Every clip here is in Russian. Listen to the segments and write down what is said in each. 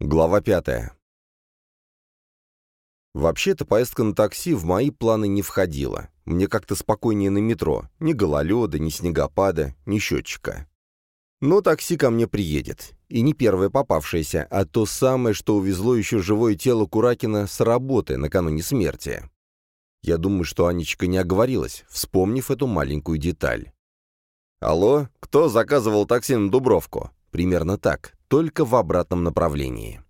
Глава пятая. Вообще-то поездка на такси в мои планы не входила. Мне как-то спокойнее на метро. Ни гололеда, ни снегопада, ни счетчика. Но такси ко мне приедет. И не первое попавшееся, а то самое, что увезло еще живое тело Куракина с работы накануне смерти. Я думаю, что Анечка не оговорилась, вспомнив эту маленькую деталь. «Алло, кто заказывал такси на Дубровку?» Примерно так, только в обратном направлении.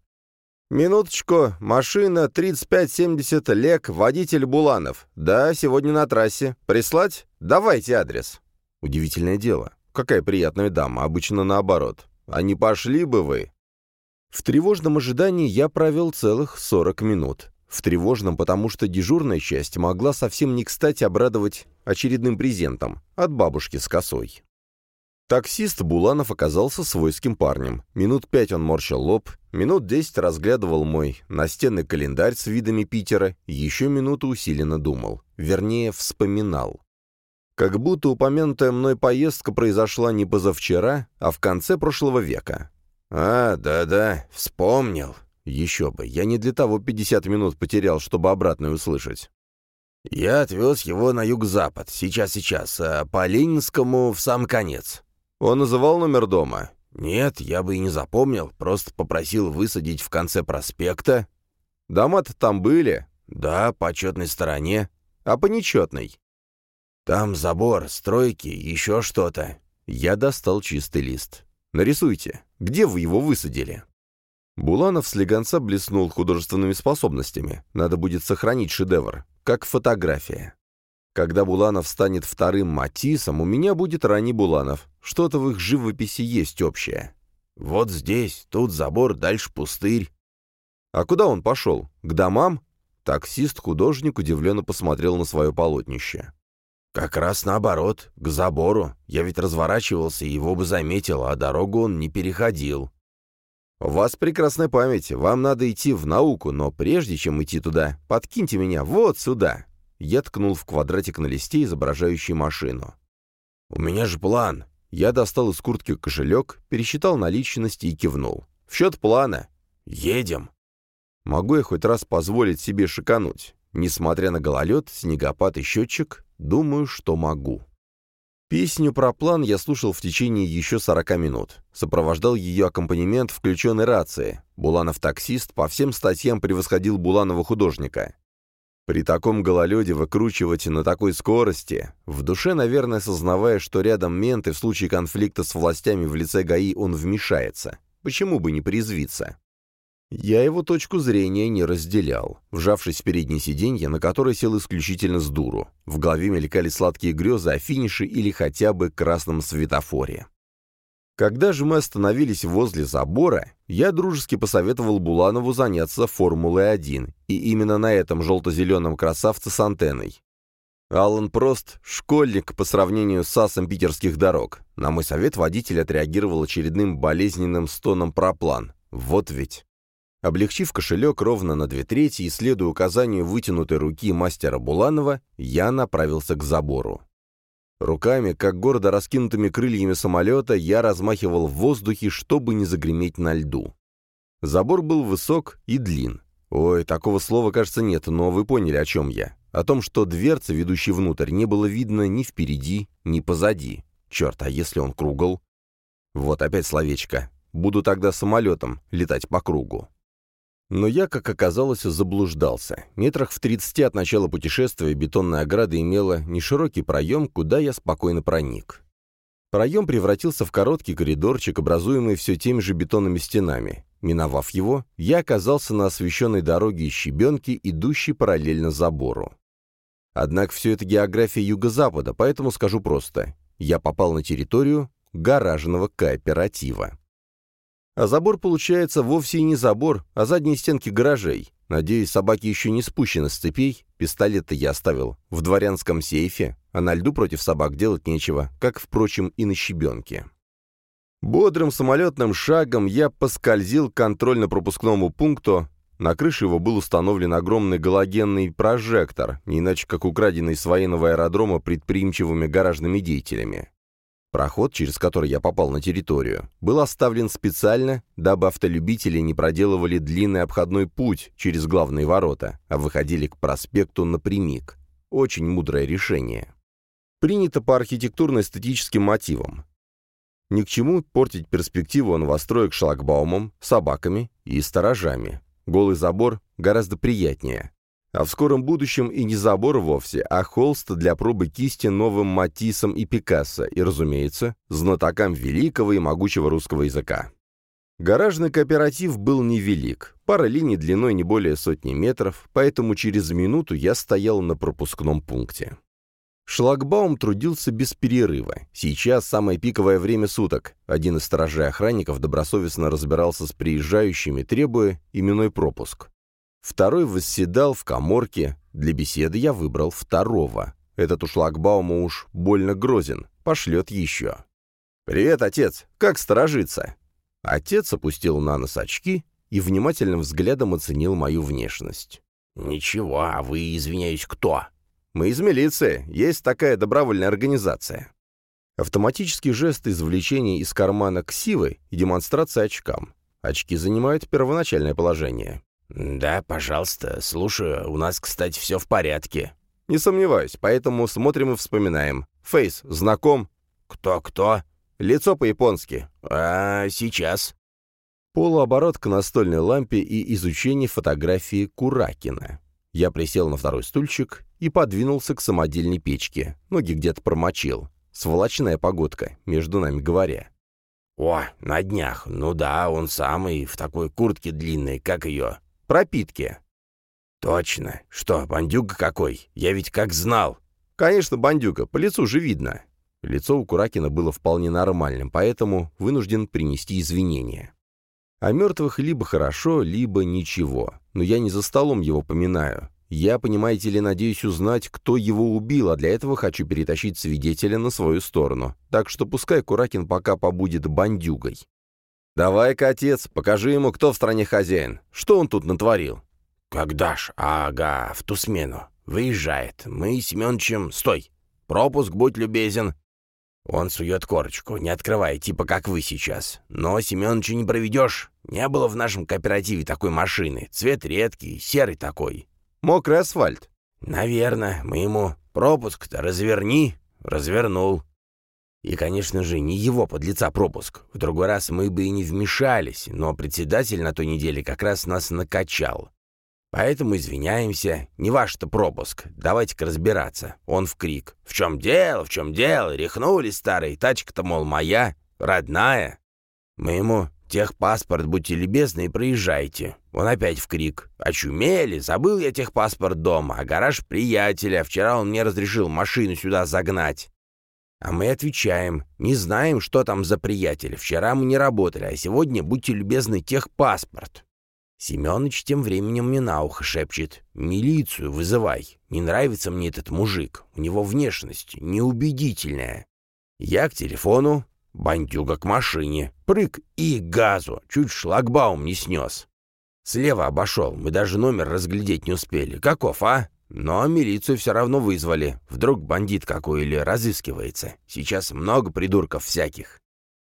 «Минуточку, машина 3570 Лек, водитель Буланов. Да, сегодня на трассе. Прислать? Давайте адрес». Удивительное дело. Какая приятная дама, обычно наоборот. А не пошли бы вы? В тревожном ожидании я провел целых 40 минут. В тревожном, потому что дежурная часть могла совсем не кстати обрадовать очередным презентом от бабушки с косой. Таксист Буланов оказался свойским парнем. Минут пять он морщил лоб, минут десять разглядывал мой настенный календарь с видами Питера, еще минуту усиленно думал. Вернее, вспоминал. Как будто упомянутая мной поездка произошла не позавчера, а в конце прошлого века. «А, да-да, вспомнил. Еще бы, я не для того 50 минут потерял, чтобы обратное услышать. Я отвез его на юг-запад, сейчас-сейчас, а по Ленинскому в сам конец. Он называл номер дома? Нет, я бы и не запомнил, просто попросил высадить в конце проспекта. Дома-то там были? Да, по четной стороне. А по нечетной? Там забор, стройки, еще что-то. Я достал чистый лист. Нарисуйте. Где вы его высадили? Буланов с легонца блеснул художественными способностями. Надо будет сохранить шедевр, как фотография. Когда Буланов станет вторым Матисом, у меня будет ранний Буланов. Что-то в их живописи есть общее. Вот здесь, тут забор, дальше пустырь. А куда он пошел? К домам? Таксист-художник удивленно посмотрел на свое полотнище. «Как раз наоборот, к забору. Я ведь разворачивался, его бы заметил, а дорогу он не переходил». «У вас прекрасная память. Вам надо идти в науку, но прежде чем идти туда, подкиньте меня вот сюда». Я ткнул в квадратик на листе, изображающий машину. «У меня же план!» Я достал из куртки кошелек, пересчитал наличности и кивнул. «В счет плана. Едем!» Могу я хоть раз позволить себе шикануть? Несмотря на гололед, снегопад и счетчик, думаю, что могу. Песню про план я слушал в течение еще 40 минут. Сопровождал ее аккомпанемент включенной рации. Буланов-таксист по всем статьям превосходил Буланова-художника. При таком гололеде выкручивать на такой скорости, в душе, наверное, сознавая, что рядом менты в случае конфликта с властями в лице ГАИ он вмешается. Почему бы не призвиться? Я его точку зрения не разделял, вжавшись в переднее сиденье, на которое сел исключительно с дуру. В голове мелькали сладкие грезы о финише или хотя бы красном светофоре. Когда же мы остановились возле забора, я дружески посоветовал Буланову заняться Формулой-1, и именно на этом желто-зеленом красавце с антенной. Аллан Прост — школьник по сравнению с асом питерских дорог. На мой совет водитель отреагировал очередным болезненным стоном проплан. Вот ведь. Облегчив кошелек ровно на две трети и следуя указанию вытянутой руки мастера Буланова, я направился к забору. Руками, как гордо раскинутыми крыльями самолета, я размахивал в воздухе, чтобы не загреметь на льду. Забор был высок и длин. Ой, такого слова, кажется, нет, но вы поняли, о чем я. О том, что дверцы, ведущей внутрь, не было видно ни впереди, ни позади. Черт, а если он кругл? Вот опять словечко. Буду тогда самолетом летать по кругу. Но я, как оказалось, заблуждался. Метрах в тридцати от начала путешествия бетонная ограда имела неширокий проем, куда я спокойно проник. Проем превратился в короткий коридорчик, образуемый все теми же бетонными стенами. Миновав его, я оказался на освещенной дороге из щебенки, идущей параллельно забору. Однако все это география юго-запада, поэтому скажу просто. Я попал на территорию гаражного кооператива. А забор получается вовсе и не забор, а задние стенки гаражей. Надеюсь, собаки еще не спущены с цепей. Пистолет-то я оставил в дворянском сейфе, а на льду против собак делать нечего, как, впрочем, и на щебенке. Бодрым самолетным шагом я поскользил к контрольно-пропускному пункту. На крыше его был установлен огромный галогенный прожектор, не иначе как украденный с военного аэродрома предприимчивыми гаражными деятелями. Проход, через который я попал на территорию, был оставлен специально, дабы автолюбители не проделывали длинный обходной путь через главные ворота, а выходили к проспекту напрямик. Очень мудрое решение. Принято по архитектурно-эстетическим мотивам. Ни к чему портить перспективу новостроек шлагбаумом, собаками и сторожами. Голый забор гораздо приятнее. А в скором будущем и не забор вовсе, а холст для пробы кисти новым Матиссом и Пикассо, и, разумеется, знатокам великого и могучего русского языка. Гаражный кооператив был невелик, пара линий длиной не более сотни метров, поэтому через минуту я стоял на пропускном пункте. Шлагбаум трудился без перерыва. Сейчас самое пиковое время суток. Один из сторожей охранников добросовестно разбирался с приезжающими, требуя именной пропуск. Второй восседал в коморке. Для беседы я выбрал второго. Этот у шлагбаума уж больно грозен. Пошлет еще. «Привет, отец! Как сторожиться?» Отец опустил на нос очки и внимательным взглядом оценил мою внешность. «Ничего, а вы, извиняюсь, кто?» «Мы из милиции. Есть такая добровольная организация». Автоматический жест извлечения из кармана ксивы и демонстрация очкам. Очки занимают первоначальное положение. «Да, пожалуйста, слушаю. У нас, кстати, все в порядке». «Не сомневаюсь, поэтому смотрим и вспоминаем. Фейс, знаком?» «Кто-кто?» «Лицо по-японски». «А, сейчас». Полуоборот к настольной лампе и изучение фотографии Куракина. Я присел на второй стульчик и подвинулся к самодельной печке. Ноги где-то промочил. Сволочная погодка, между нами говоря. «О, на днях. Ну да, он самый, в такой куртке длинной, как ее пропитки». «Точно. Что, бандюга какой? Я ведь как знал». «Конечно, бандюга. По лицу же видно». Лицо у Куракина было вполне нормальным, поэтому вынужден принести извинения. О мертвых либо хорошо, либо ничего. Но я не за столом его поминаю. Я, понимаете ли, надеюсь узнать, кто его убил, а для этого хочу перетащить свидетеля на свою сторону. Так что пускай Куракин пока побудет бандюгой. «Давай-ка, отец, покажи ему, кто в стране хозяин. Что он тут натворил?» «Когда ж? Ага, в ту смену. Выезжает. Мы с Семеновичем... Стой! Пропуск, будь любезен!» Он сует корочку, не открывая, типа как вы сейчас. Но Семеновича не проведешь. Не было в нашем кооперативе такой машины. Цвет редкий, серый такой. Мокрый асфальт. Наверное, мы ему пропуск-то разверни. Развернул. И, конечно же, не его подлеца пропуск. В другой раз мы бы и не вмешались, но председатель на той неделе как раз нас накачал. Поэтому извиняемся, не ваш-то пропуск, давайте-ка разбираться. Он в крик. «В чем дело, в чем дело? Рехнули старый, тачка-то, мол, моя, родная». Мы ему «Техпаспорт, будьте любезны и проезжайте». Он опять в крик. «Очумели, забыл я техпаспорт дома, а гараж приятеля, вчера он мне разрешил машину сюда загнать». А мы отвечаем, не знаем, что там за приятель. Вчера мы не работали, а сегодня, будьте любезны, техпаспорт. Семёныч тем временем мне на ухо шепчет. «Милицию вызывай. Не нравится мне этот мужик. У него внешность неубедительная». Я к телефону, бандюга к машине. Прыг и газу. Чуть шлагбаум не снес. Слева обошел. Мы даже номер разглядеть не успели. Каков, а? Но милицию все равно вызвали. Вдруг бандит какой или разыскивается. Сейчас много придурков всяких.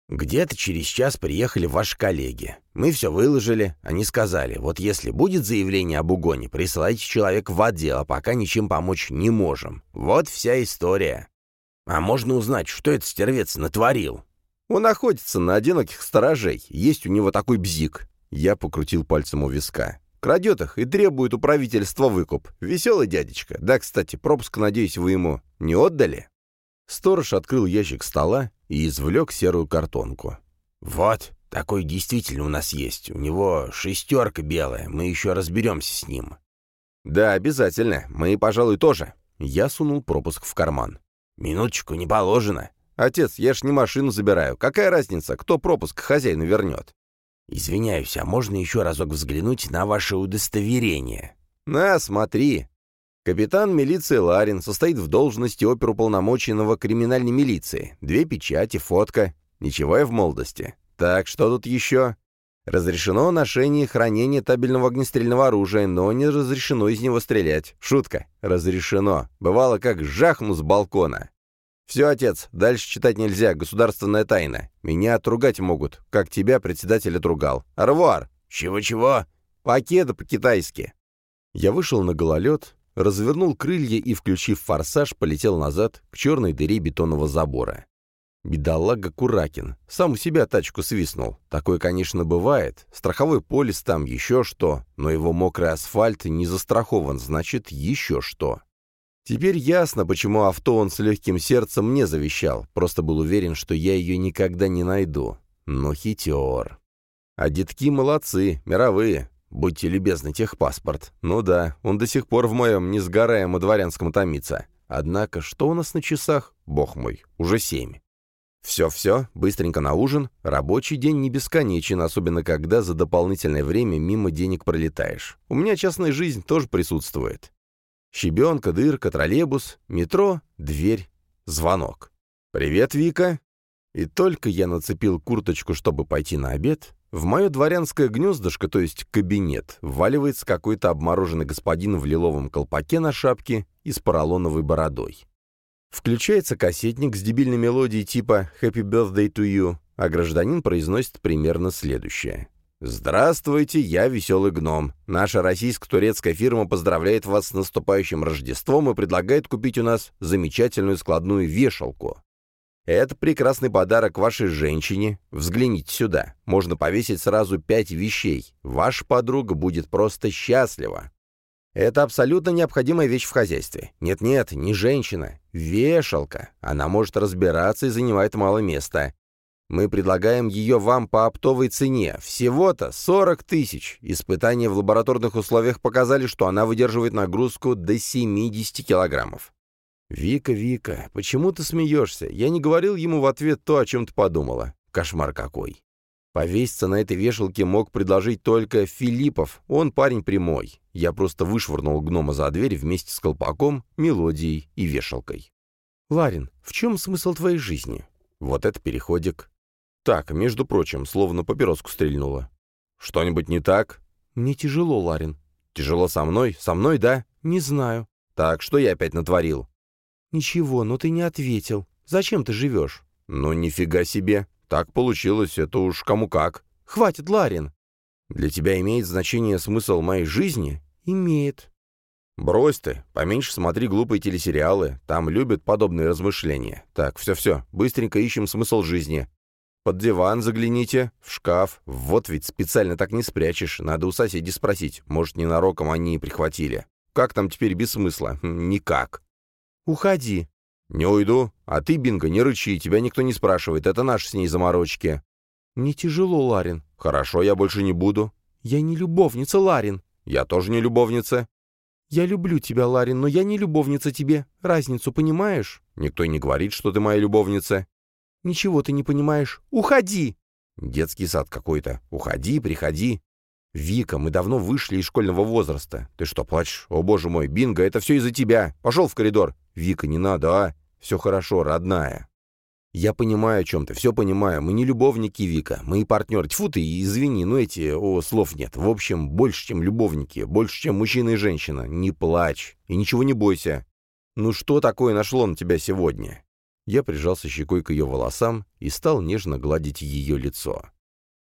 Где-то через час приехали ваши коллеги. Мы все выложили. Они сказали, вот если будет заявление об угоне, присылайте человека в отдел, а пока ничем помочь не можем. Вот вся история. А можно узнать, что этот стервец натворил? Он находится на одиноких сторожей. Есть у него такой бзик. Я покрутил пальцем у виска. Крадет их и требует у правительства выкуп. Веселый дядечка. Да, кстати, пропуск, надеюсь, вы ему не отдали?» Сторож открыл ящик стола и извлек серую картонку. «Вот, такой действительно у нас есть. У него шестерка белая. Мы еще разберемся с ним». «Да, обязательно. Мы, пожалуй, тоже». Я сунул пропуск в карман. «Минуточку, не положено». «Отец, я ж не машину забираю. Какая разница, кто пропуск хозяину вернет?» «Извиняюсь, а можно еще разок взглянуть на ваше удостоверение?» «На, смотри!» Капитан милиции Ларин состоит в должности оперуполномоченного криминальной милиции. Две печати, фотка. Ничего я в молодости. Так, что тут еще? Разрешено ношение и хранение табельного огнестрельного оружия, но не разрешено из него стрелять. Шутка. Разрешено. Бывало, как жахну с балкона. «Все, отец, дальше читать нельзя, государственная тайна. Меня отругать могут, как тебя председатель отругал. Арвуар!» «Чего-чего?» «Покеда по-китайски». Я вышел на гололед, развернул крылья и, включив форсаж, полетел назад к черной дыре бетонного забора. Бедолага Куракин. Сам у себя тачку свистнул. Такое, конечно, бывает. Страховой полис там, еще что. Но его мокрый асфальт не застрахован, значит, еще что. Теперь ясно, почему авто он с легким сердцем мне завещал. Просто был уверен, что я ее никогда не найду. Но хитер. А детки молодцы, мировые. Будьте любезны, техпаспорт. Ну да, он до сих пор в моем несгораемо дворянском томится. Однако, что у нас на часах? Бог мой, уже семь. Все-все, быстренько на ужин. Рабочий день не бесконечен, особенно когда за дополнительное время мимо денег пролетаешь. У меня частная жизнь тоже присутствует. Щебенка, дырка, троллейбус, метро, дверь, звонок. «Привет, Вика!» И только я нацепил курточку, чтобы пойти на обед, в мое дворянское гнездышко, то есть кабинет, вваливается какой-то обмороженный господин в лиловом колпаке на шапке и с поролоновой бородой. Включается кассетник с дебильной мелодией типа «Happy Birthday to You», а гражданин произносит примерно следующее. «Здравствуйте, я Веселый Гном. Наша российско-турецкая фирма поздравляет вас с наступающим Рождеством и предлагает купить у нас замечательную складную вешалку. Это прекрасный подарок вашей женщине. Взгляните сюда. Можно повесить сразу пять вещей. Ваша подруга будет просто счастлива. Это абсолютно необходимая вещь в хозяйстве. Нет-нет, не женщина. Вешалка. Она может разбираться и занимает мало места. Мы предлагаем ее вам по оптовой цене. Всего-то 40 тысяч. Испытания в лабораторных условиях показали, что она выдерживает нагрузку до 70 килограммов. «Вика, Вика, почему ты смеешься? Я не говорил ему в ответ то, о чем ты подумала. Кошмар какой!» Повеситься на этой вешалке мог предложить только Филиппов, он парень прямой. Я просто вышвырнул гнома за дверь вместе с колпаком, мелодией и вешалкой. «Ларин, в чем смысл твоей жизни?» «Вот это переходик». «Так, между прочим, словно папироску стрельнуло». «Что-нибудь не так?» «Мне тяжело, Ларин». «Тяжело со мной? Со мной, да?» «Не знаю». «Так, что я опять натворил?» «Ничего, но ты не ответил. Зачем ты живешь?» «Ну, нифига себе. Так получилось, это уж кому как. Хватит, Ларин. Для тебя имеет значение смысл моей жизни? Имеет. Брось ты, поменьше смотри глупые телесериалы, там любят подобные размышления. Так, все-все, быстренько ищем смысл жизни. Под диван загляните, в шкаф. Вот ведь специально так не спрячешь, надо у соседей спросить, может, ненароком они и прихватили. Как там теперь без смысла? Хм, никак. Уходи. «Не уйду. А ты, Бинго, не рычи, тебя никто не спрашивает, это наши с ней заморочки». «Мне тяжело, Ларин». «Хорошо, я больше не буду». «Я не любовница, Ларин». «Я тоже не любовница». «Я люблю тебя, Ларин, но я не любовница тебе. Разницу понимаешь?» «Никто не говорит, что ты моя любовница». «Ничего ты не понимаешь. Уходи!» «Детский сад какой-то. Уходи, приходи». «Вика, мы давно вышли из школьного возраста. Ты что, плачешь? О, боже мой, Бинго, это все из-за тебя. Пошел в коридор. Вика, не надо, а? Все хорошо, родная. Я понимаю, о чем ты, все понимаю. Мы не любовники, Вика. Мы и партнеры. Тьфу ты, извини, но эти, о, слов нет. В общем, больше, чем любовники. Больше, чем мужчина и женщина. Не плачь. И ничего не бойся. Ну что такое нашло на тебя сегодня? Я прижался щекой к ее волосам и стал нежно гладить ее лицо.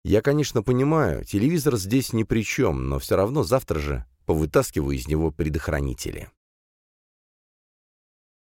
Я, конечно, понимаю, телевизор здесь ни при чем, но все равно завтра же повытаскиваю из него предохранители.